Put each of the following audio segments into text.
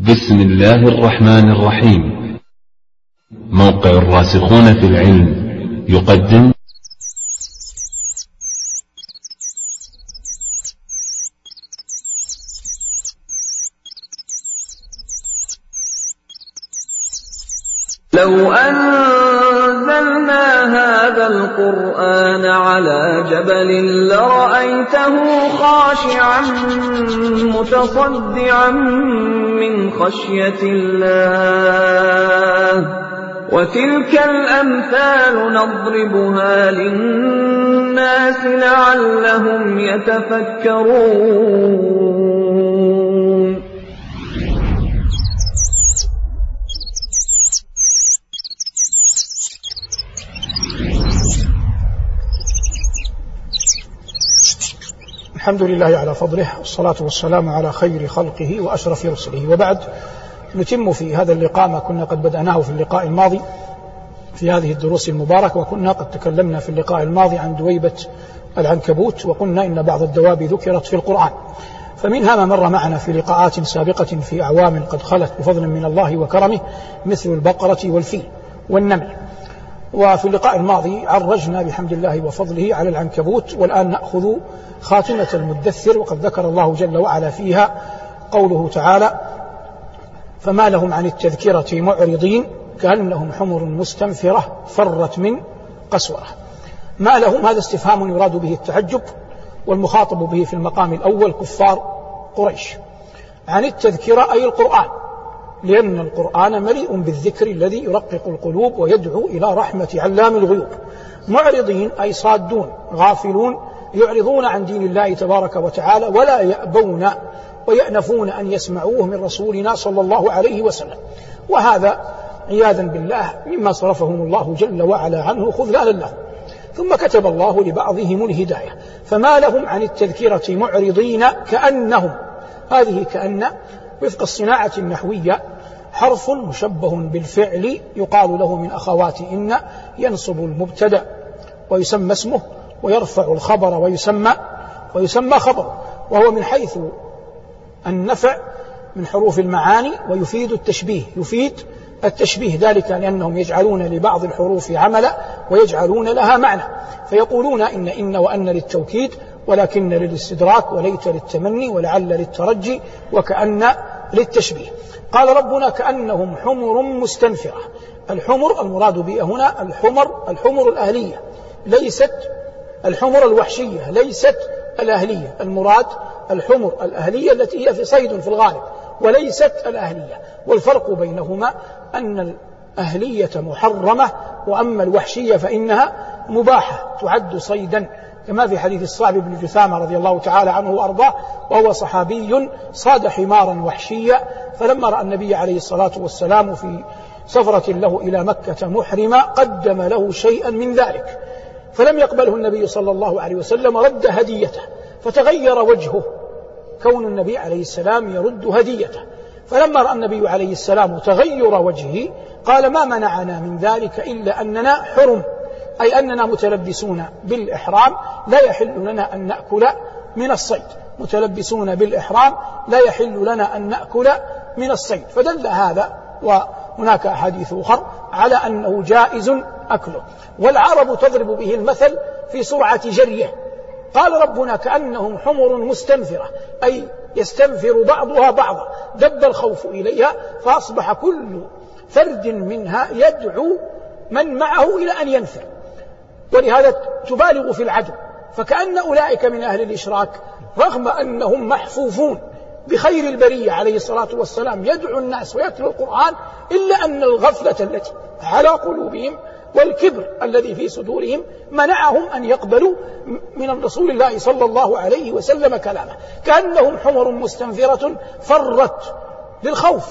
بسم الله الرحمن الرحيم. موقع الراسخون في العلم يقدم جبل لرأيته خاشعا متصدعا من خشية الله. وتلك الأمثال نضربها للناس لعلهم يتفكرون. الحمد لله على فضله والصلاة والسلام على خير خلقه وأشرف رسله. وبعد نتم في هذا اللقاء ما كنا قد بدأناه في اللقاء الماضي في هذه الدروس المباركة وكنا قد تكلمنا في اللقاء الماضي عن دويبة العنكبوت وقلنا إن بعض الدواب ذكرت في القرآن. فمنها ما مر معنا في لقاءات سابقة في أعوام قد خلت بفضل من الله وكرمه مثل البقرة والفيل والنمل. وفي اللقاء الماضي عرجنا بحمد الله وفضله على العنكبوت والآن نأخذ خاتمة المدثر وقد ذكر الله جل وعلا فيها قوله تعالى فما لهم عن التذكرة معرضين كأنهم حمر مستنفرة فرت من قسورة. ما لهم؟ هذا استفهام يراد به التعجب والمخاطب به في المقام الأول كفار قريش. عن التذكرة أي القرآن؟ لأن القرآن مليء بالذكر الذي يرقق القلوب ويدعو إلى رحمة علام الغيوب. معرضين أي صادون غافلون يعرضون عن دين الله تبارك وتعالى ولا يأبون ويأنفون أن يسمعوه من رسولنا صلى الله عليه وسلم. وهذا عياذا بالله مما صرفهم الله جل وعلا عنه خذلانا له ثم كتب الله لبعضهم الهداية. فما لهم عن التذكرة معرضين كأنهم هذه كأن وفق الصناعة النحوية حرف مشبه بالفعل يقال له من أخوات إن ينصب المبتدأ ويسمى اسمه ويرفع الخبر ويسمى ويسمى خبر وهو من حيث النفع من حروف المعاني ويفيد التشبيه يفيد التشبيه ذلك لأنهم يجعلون لبعض الحروف عملا ويجعلون لها معنى فيقولون إن إن وأن للتوكيد ولكن للاستدراك وليت للتمني ولعل للترجي وكأن للتشبيه. قال ربنا كأنهم حمر مستنفرة. الحمر المراد بها هنا الحمر الحمر الأهلية. ليست الحمر الوحشية ليست الأهلية. المراد الحمر الأهلية التي هي في صيد في الغالب وليست الأهلية. والفرق بينهما أن الأهلية محرمة وأما الوحشية فإنها مباحة تعد صيدا كما في حديث الصعب بن جثامة رضي الله تعالى عنه وأرضاه وهو صحابي صاد حمارا وحشيا فلما رأى النبي عليه الصلاة والسلام في سفرة له إلى مكة محرمة قدم له شيئا من ذلك. فلم يقبله النبي صلى الله عليه وسلم رد هديته فتغير وجهه. كون النبي عليه السلام يرد هديته. فلما رأى النبي عليه السلام تغير وجهه قال ما منعنا من ذلك إلا أننا حرم. أي أننا متلبسون بالإحرام لا يحل لنا أن نأكل من الصيد. متلبسون بالإحرام لا يحل لنا أن نأكل من الصيد. فدل هذا وهناك أحاديث أخر على أنه جائز أكله. والعرب تضرب به المثل في سرعة جريه. قال ربنا كأنهم حمر مستنفرة أي يستنفر بعضها بعضا. دب الخوف إليها فأصبح كل فرد منها يدعو من معه إلى أن ينفر. ولهذا تبالغ في العدو فكأن أولئك من أهل الإشراك رغم أنهم محفوفون بخير البرية عليه الصلاة والسلام يدعو الناس ويتلو القرآن إلا أن الغفلة التي على قلوبهم والكبر الذي في صدورهم منعهم أن يقبلوا من رسول الله صلى الله عليه وسلم كلامه. كأنهم حمر مستنفرة فرت للخوف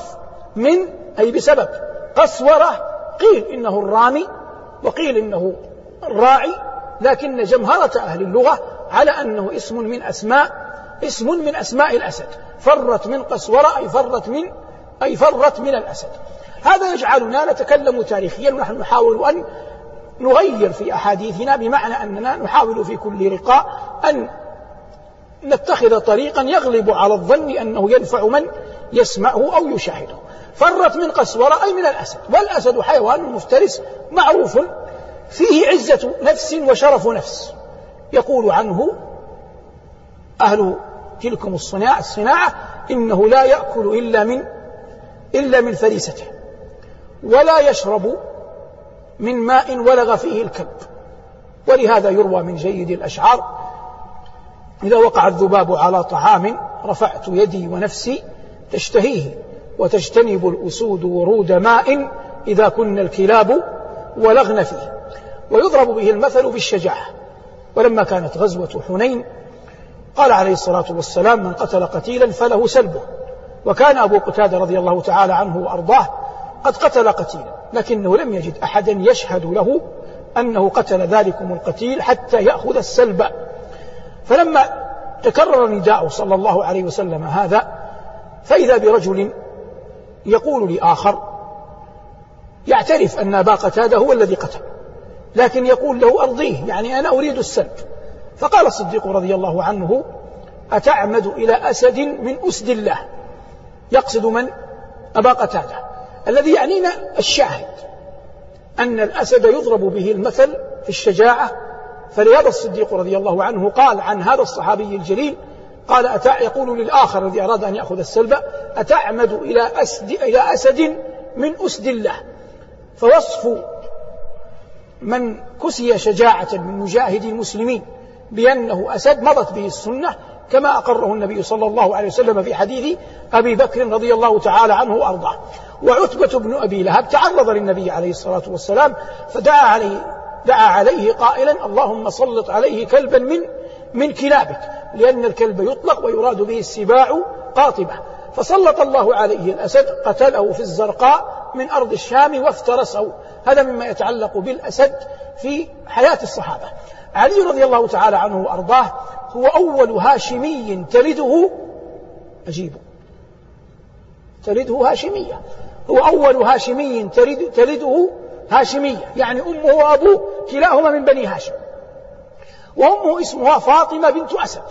من أي بسبب قسورة قيل إنه الرامي وقيل إنه الراعي لكن جمهرة أهل اللغة على أنه اسم من أسماء اسم من أسماء الأسد. فرت من قسورة أي فرت من أي فرت من الأسد. هذا يجعلنا نتكلم تاريخيا ونحن نحاول أن نغير في أحاديثنا بمعنى أننا نحاول في كل لقاء أن نتخذ طريقا يغلب على الظن أنه ينفع من يسمعه أو يشاهده. فرت من قسورة أي من الأسد. والأسد حيوان مفترس معروف فيه عزة نفس وشرف نفس. يقول عنه أهل تلكم الصناعة الصناعة إنه لا يأكل إلا من إلا من فريسته. ولا يشرب من ماء ولغ فيه الكلب. ولهذا يروى من جيد الأشعار إذا وقع الذباب على طعام رفعت يدي ونفسي تشتهيه وتجتنب الأسود ورود ماء إذا كن الكلاب ولغن فيه. ويضرب به المثل بالشجاعة. ولما كانت غزوة حنين قال عليه الصلاة والسلام من قتل قتيلا فله سلبه. وكان أبو قتادة رضي الله تعالى عنه وأرضاه قد قتل قتيلا لكنه لم يجد أحدا يشهد له أنه قتل ذلكم القتيل حتى يأخذ السلب. فلما تكرر نداءه صلى الله عليه وسلم هذا فإذا برجل يقول لآخر يعترف أن أبا قتادة هو الذي قتل. لكن يقول له أرضيه يعني أنا أريد السلب فقال الصديق رضي الله عنه أتعمد إلى أسد من أسد الله. يقصد من؟ أبا قتادة. الذي يعنينا الشاهد أن الأسد يضرب به المثل في الشجاعة. فلهذا الصديق رضي الله عنه قال عن هذا الصحابي الجليل قال أتع يقول للآخر الذي أراد أن يأخذ السلب أتعمد إلى أسد, إلى أسد من أسد الله. فوصف من كسي شجاعة من مجاهد المسلمين بأنه أسد مضت به السنة كما أقره النبي صلى الله عليه وسلم في حديث أبي بكر رضي الله تعالى عنه وأرضاه. وعتبة بن أبي لهب تعرض للنبي عليه الصلاة والسلام فدعا عليه دعا عليه قائلا اللهم سلط عليه كلبا من من كلابك لأن الكلب يطلق ويراد به السباع قاطبة. فسلط الله عليه الأسد قتله في الزرقاء من أرض الشام وافترسه. هذا مما يتعلق بالأسد في حياة الصحابة. علي رضي الله تعالى عنه وأرضاه هو أول هاشمي تلده أجيب. تلده هاشمية. هو أول هاشمي تلد تلده هاشمية. يعني أمه وأبوه كلاهما من بني هاشم. وأمه اسمها فاطمة بنت أسد.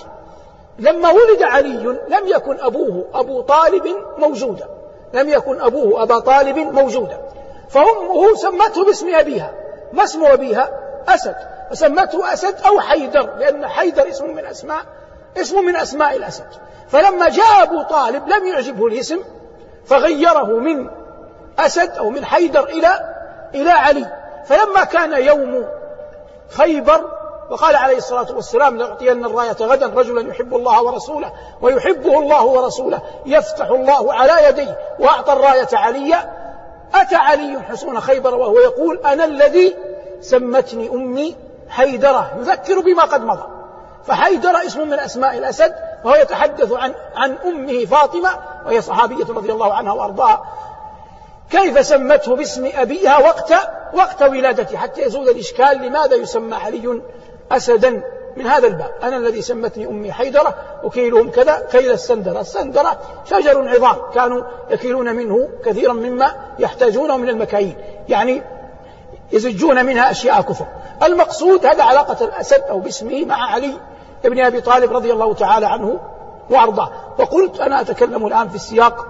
لما ولد علي لم يكن أبوه أبو طالب موجودا. لم يكن أبوه أبا طالب موجودا. فأمه سمته باسم أبيها. ما اسم أبيها؟ أسد. فسمته أسد أو حيدر لأن حيدر اسم من أسماء اسم من أسماء الأسد. فلما جاء أبو طالب لم يعجبه الاسم فغيره من أسد أو من حيدر إلى إلى علي. فلما كان يوم خيبر وقال عليه الصلاة والسلام لأعطين الراية غدا رجلا يحب الله ورسوله ويحبه الله ورسوله يفتح الله على يديه وأعطى الراية عليا أتى علي حصون خيبر وهو يقول أنا الذي سمتني أمي حيدرة يذكر بما قد مضى. فحيدرة اسم من أسماء الأسد وهو يتحدث عن عن أمه فاطمة وهي صحابية رضي الله عنها وأرضاها. كيف سمته باسم أبيها وقت وقت ولادته حتى يزول الإشكال لماذا يسمى علي أسدا؟ من هذا الباب. أنا الذي سمتني أمي حيدرة أكيلهم كذا كيل السندرة. السندرة شجر عظام. كانوا يكيلون منه كثيرا مما يحتاجونه من المكاييل. يعني يزجون منها أشياء كفر المقصود هذا علاقة الأسد أو باسمه مع علي ابن أبي طالب رضي الله تعالى عنه وأرضاه. وقلت أنا أتكلم الآن في السياق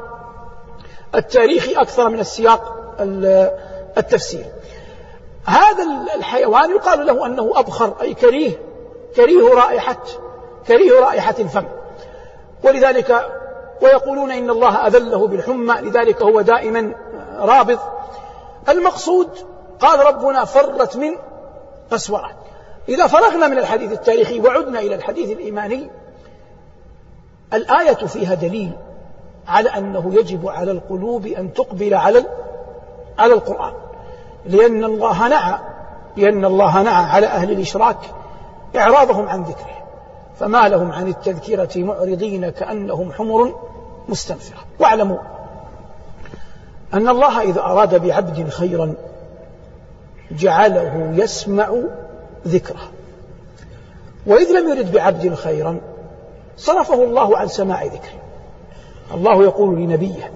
التاريخي أكثر من السياق التفسيري هذا الحيوان يقال له أنه أبخر أي كريه. كريه رائحة كريه رائحة الفم. ولذلك ويقولون إن الله أذله بالحمى لذلك هو دائما رابض المقصود قال ربنا فرت من قسورة إذا فرغنا من الحديث التاريخي وعدنا إلى الحديث الإيماني الآية فيها دليل على أنه يجب على القلوب أن تقبل على على القرآن. لأن الله نعى لأن الله نعى على أهل الإشراك. إعراضهم عن ذكره فما لهم عن التذكرة معرضين كأنهم حمر مستنفرة. واعلموا أن الله إذا أراد بعبد خيرا جعله يسمع ذكره. وإذ لم يرد بعبد خيرا صرفه الله عن سماع ذكره. الله يقول لنبيه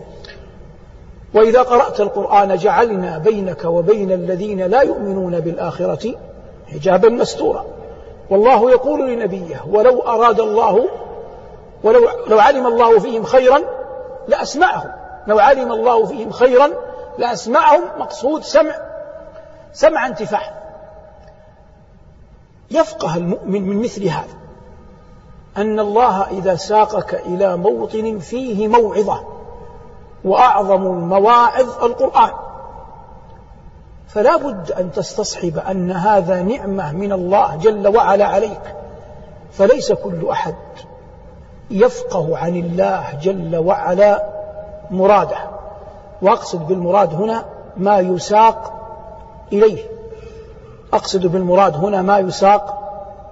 وإذا قرأت القرآن جعلنا بينك وبين الذين لا يؤمنون بالآخرة حجابا مستورا. والله يقول لنبيه ولو أراد الله ولو لو علم الله فيهم خيرا لأسمعهم. لو علم الله فيهم خيرا لأسمعهم مقصود سمع سمع انتفاع. يفقه المؤمن من مثل هذا أن الله إذا ساقك إلى موطن فيه موعظة وأعظم المواعظ القرآن. فلا بد أن تستصحب أن هذا نعمة من الله جل وعلا عليك. فليس كل أحد يفقه عن الله جل وعلا مراده. وأقصد بالمراد هنا ما يساق إليه. أقصد بالمراد هنا ما يساق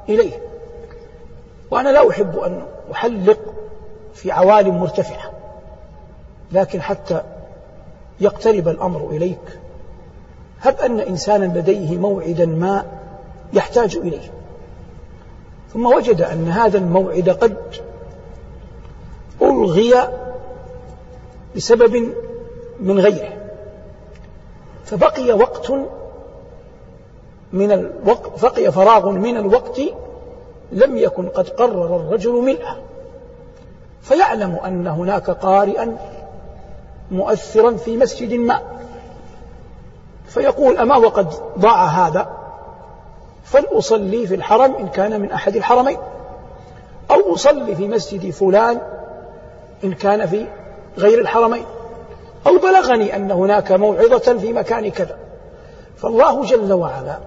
إليه. وأنا لا أحب أن أحلق في عوالم مرتفعة لكن حتى يقترب الأمر إليك. هب أن إنسانا لديه موعدا ما يحتاج إليه. ثم وجد أن هذا الموعد قد ألغي بسبب من غيره. فبقي وقت من الوقت بقي فراغ من الوقت لم يكن قد قرر الرجل ملئه فيعلم أن هناك قارئا مؤثرا في مسجد ما. فيقول أما وقد ضاع هذا فلأصلي في الحرم إن كان من أحد الحرمين. أو أصلي في مسجد فلان إن كان في غير الحرمين. أو بلغني أن هناك موعظة في مكان كذا. فالله جل وعلا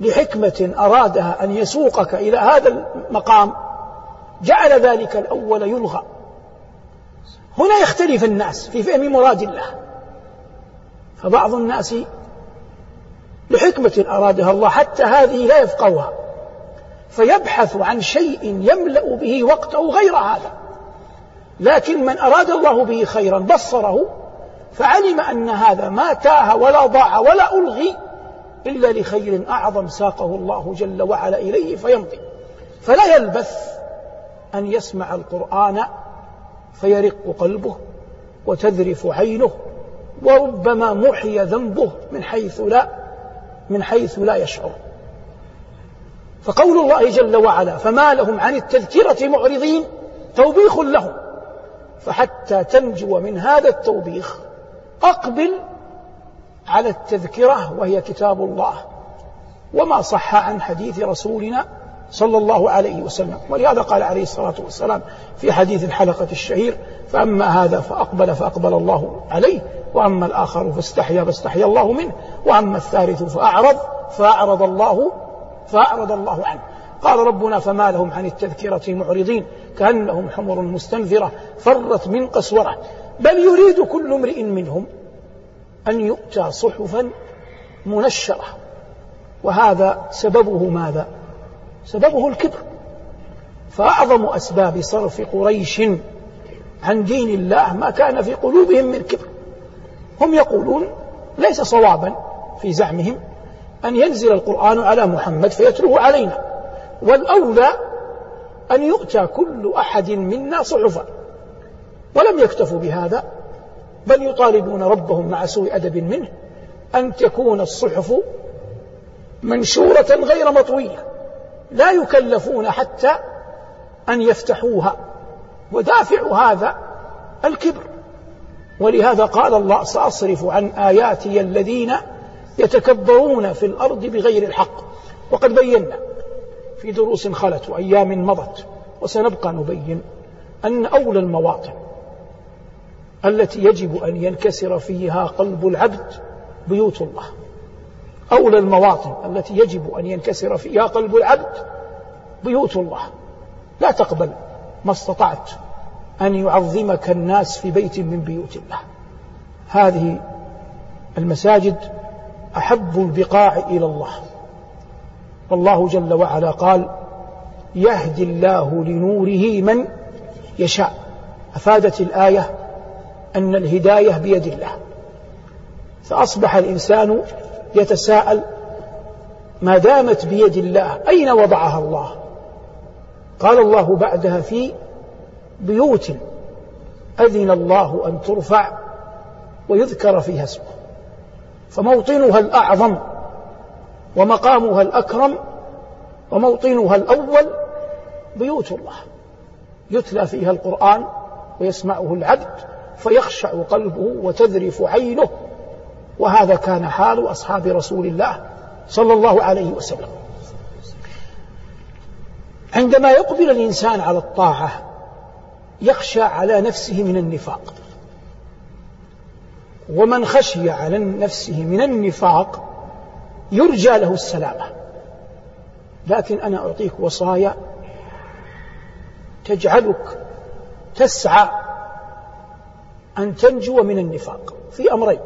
لحكمة أرادها أن يسوقك إلى هذا المقام جعل ذلك الأول يلغى. هنا يختلف الناس في فهم مراد الله. فبعض الناس لحكمة أرادها الله حتى هذه لا يفقهها فيبحث عن شيء يملأ به وقته غير هذا. لكن من أراد الله به خيرا بصره فعلم أن هذا ما تاه ولا ضاع ولا ألغي إلا لخير أعظم ساقه الله جل وعلا إليه فيمضي. فلا يلبث أن يسمع القرآن فيرق قلبه وتذرف عينه وربما محي ذنبه من حيث لا من حيث لا يشعر. فقول الله جل وعلا فما لهم عن التذكرة معرضين توبيخ لهم. فحتى تنجو من هذا التوبيخ أقبل على التذكرة وهي كتاب الله. وما صح عن حديث رسولنا صلى الله عليه وسلم. ولهذا قال عليه الصلاة والسلام في حديث الحلقة الشهير فأما هذا فأقبل فأقبل الله عليه وأما الآخر فاستحيا فاستحيا الله منه وأما الثالث فأعرض فأعرض الله فأعرض الله عنه. قال ربنا فما لهم عن التذكرة معرضين كأنهم حمر مستنفرة فرت من قسورة. بل يريد كل امرئ منهم أن يؤتى صحفا منشرة. وهذا سببه ماذا؟ سببه الكبر. فأعظم أسباب صرف قريش عن دين الله ما كان في قلوبهم من كبر. هم يقولون ليس صوابا في زعمهم أن ينزل القرآن على محمد فيتلوه علينا والأولى أن يؤتى كل أحد منا صحفا. ولم يكتفوا بهذا بل يطالبون ربهم مع سوء أدب منه أن تكون الصحف منشورة غير مطوية لا يكلفون حتى أن يفتحوها. ودافع هذا الكبر. ولهذا قال الله سأصرف عن آياتي الذين يتكبرون في الأرض بغير الحق. وقد بينا في دروس خلت وأيام مضت وسنبقى نبين أن أولى المواطن التي يجب أن ينكسر فيها قلب العبد بيوت الله. أولى المواطن التي يجب أن ينكسر فيها قلب العبد بيوت الله. لا تقبل ما استطعت أن يعظمك الناس في بيت من بيوت الله. هذه المساجد أحب البقاع إلى الله. والله جل وعلا قال يهدي الله لنوره من يشاء. أفادت الآية أن الهداية بيد الله. فأصبح الإنسان يتساءل ما دامت بيد الله أين وضعها الله؟ قال الله بعدها في بيوت أذن الله أن ترفع ويذكر فيها اسمه. فموطنها الأعظم ومقامها الأكرم وموطنها الأول بيوت الله. يتلى فيها القرآن ويسمعه العبد فيخشع قلبه وتذرف عينه وهذا كان حال أصحاب رسول الله صلى الله عليه وسلم. عندما يقبل الإنسان على الطاعة يخشى على نفسه من النفاق. ومن خشي على نفسه من النفاق يرجى له السلامة. لكن أنا أعطيك وصايا تجعلك تسعى أن تنجو من النفاق في أمرين.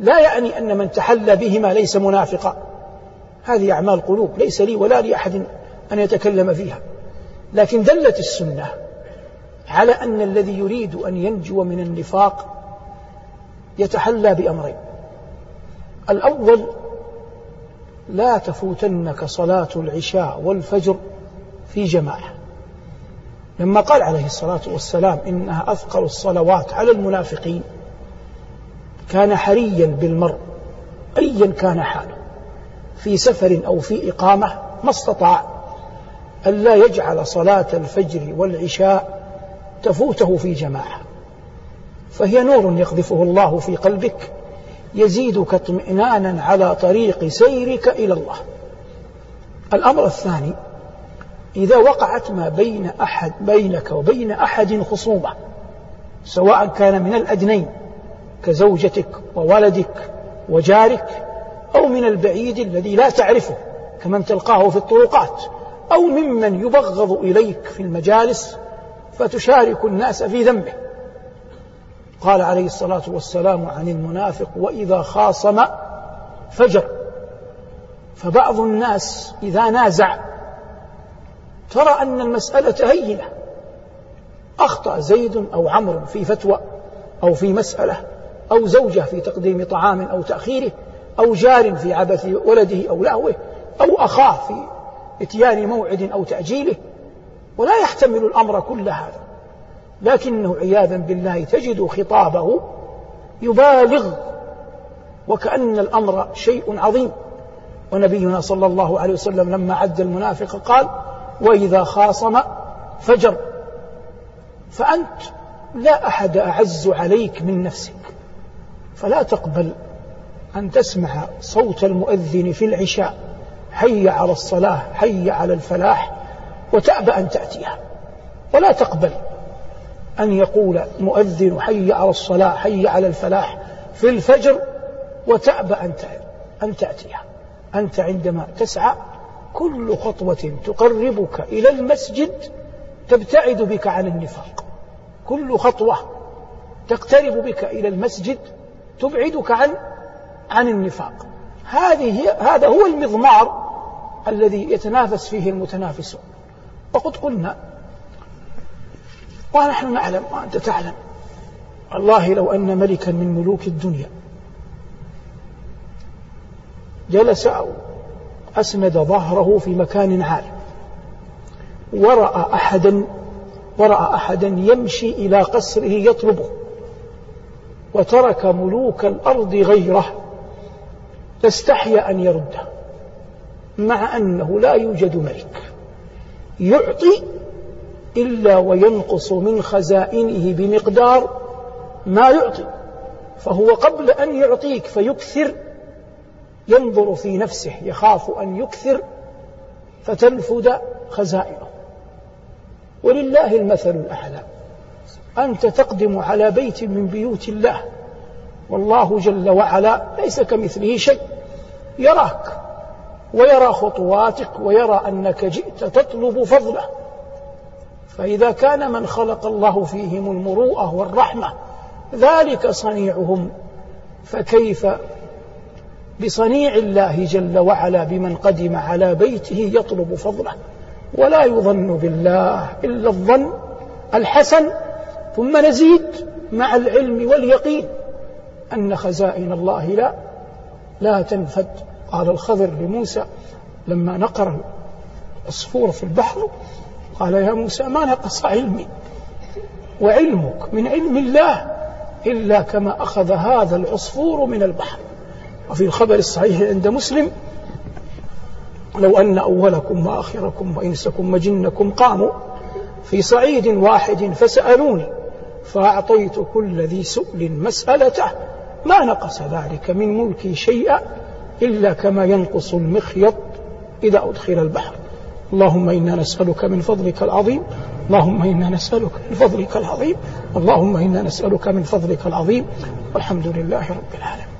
لا يعني أن من تحلى بهما ليس منافقا. هذه أعمال قلوب ليس لي ولا لأحد أن يتكلم فيها. لكن دلت السنة على أن الذي يريد أن ينجو من النفاق يتحلى بأمرين. الأول لا تفوتنك صلاة العشاء والفجر في جماعة. لما قال عليه الصلاة والسلام إنها أثقل الصلوات على المنافقين كان حريا بالمرء أيا كان حاله. في سفر أو في إقامة ما استطاع. ألا يجعل صلاة الفجر والعشاء تفوته في جماعة. فهي نور يقذفه الله في قلبك يزيدك اطمئنانا على طريق سيرك إلى الله. الأمر الثاني إذا وقعت ما بين أحد بينك وبين أحد خصومة سواء كان من الأدنين كزوجتك وولدك وجارك أو من البعيد الذي لا تعرفه كمن تلقاه في الطرقات أو ممن يبغض إليك في المجالس فتشارك الناس في ذنبه قال عليه الصلاة والسلام عن المنافق وإذا خاصم فجر. فبعض الناس إذا نازع ترى أن المسألة هينة. أخطأ زيد أو عمرو في فتوى أو في مسألة. أو زوجة في تقديم طعام أو تأخيره أو جار في عبث ولده أو لهوه أو أخاه في إتيان موعد أو تأجيله. ولا يحتمل الأمر كل هذا. لكنه عياذا بالله تجد خطابه يبالغ وكأن الأمر شيء عظيم. ونبينا صلى الله عليه وسلم لما عد المنافق قال وإذا خاصم فجر. فأنت لا أحد أعز عليك من نفسك. فلا تقبل أن تسمع صوت المؤذن في العشاء. حي على الصلاة حي على الفلاح وتأبى أن تأتيها. ولا تقبل أن يقول مؤذن حي على الصلاة حي على الفلاح في الفجر وتأبى أن أن تأتيها. أنت عندما تسعى كل خطوة تقربك إلى المسجد تبتعد بك عن النفاق. كل خطوة تقترب بك إلى المسجد تبعدك عن عن النفاق. هذه هذا هو المضمار الذي يتنافس فيه المتنافسون. وقد قلنا ونحن نعلم وأنت تعلم والله لو أن ملكا من ملوك الدنيا جلس أو أسند ظهره في مكان عال ورأى أحدا ورأى أحدا يمشي إلى قصره يطلبه. وترك ملوك الأرض غيره لاستحيا أن يرده مع أنه لا يوجد ملك يعطي إلا وينقص من خزائنه بمقدار ما يعطي فهو قبل أن يعطيك فيكثر ينظر في نفسه يخاف أن يكثر فتنفد خزائنه. ولله المثل الأعلى. أنت تقدم على بيت من بيوت الله. والله جل وعلا ليس كمثله شيء. يراك ويرى خطواتك ويرى أنك جئت تطلب فضله. فإذا كان من خلق الله فيهم المروءة والرحمة ذلك صنيعهم. فكيف بصنيع الله جل وعلا بمن قدم على بيته يطلب فضله؟ ولا يظن بالله إلا الظن الحسن ثم نزيد مع العلم واليقين أن خزائن الله لا لا تنفد. قال الخضر لموسى لما نقر العصفور في البحر قال يا موسى ما نقص علمي وعلمك من علم الله إلا كما أخذ هذا العصفور من البحر. وفي الخبر الصحيح عند مسلم لو أن أولكم وآخركم وإنسكم وجنكم قاموا في صعيد واحد فسألوني فأعطيت كل ذي سؤل مسألته. ما نقص ذلك من ملكي شيئا إلا كما ينقص المخيط إذا أدخل البحر. اللهم إنا نسألك من فضلك العظيم. اللهم إنا نسألك من فضلك العظيم. اللهم إنا نسألك من فضلك العظيم. والحمد لله رب العالمين.